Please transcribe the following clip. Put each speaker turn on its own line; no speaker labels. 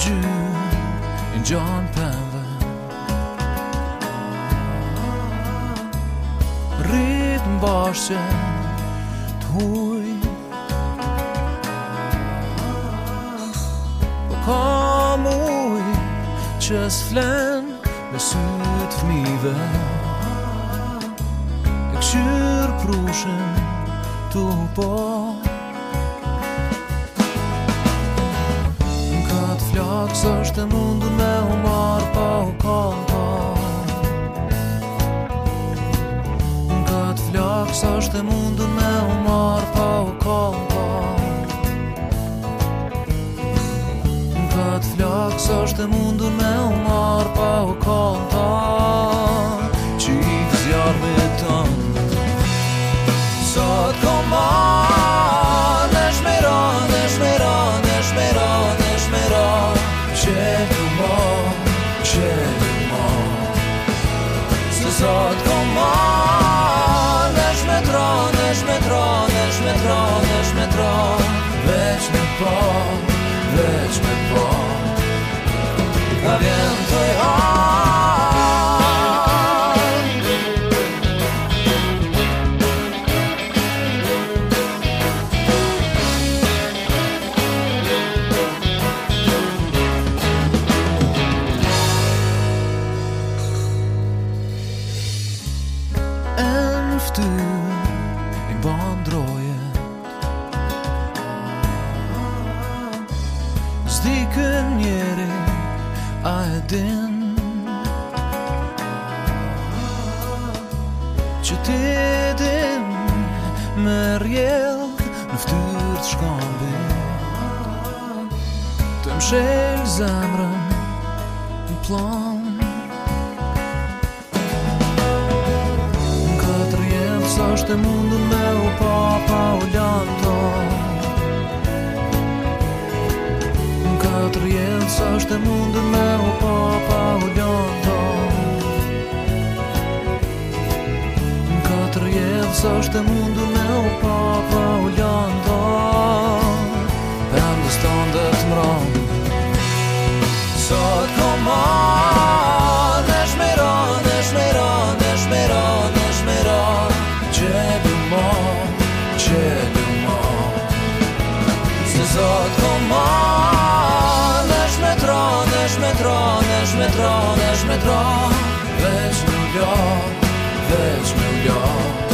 June and John Pember Rhythm Barsen Tui O come away Just flan Me suit me the Ek shur prushen Tu po Tu po plak Së është mundu me u marë po pa u kanta Në këtë flakës është mundu me u marë po pa u kanta Në këtë është mundu me u marë po pa u kanta Qikë zjarë me tanë Sa të kanë din Që ti din Me rjell Në ftyrë të shkombi Të mshelë zemrën Në plan Sështë e mundën me u pa, pa u lanë to Në e mundën me pa u lëndo Në katër jetë sa shte mundu me u pa u lëndo metro, než metro, než metro, več miljo, več miljo.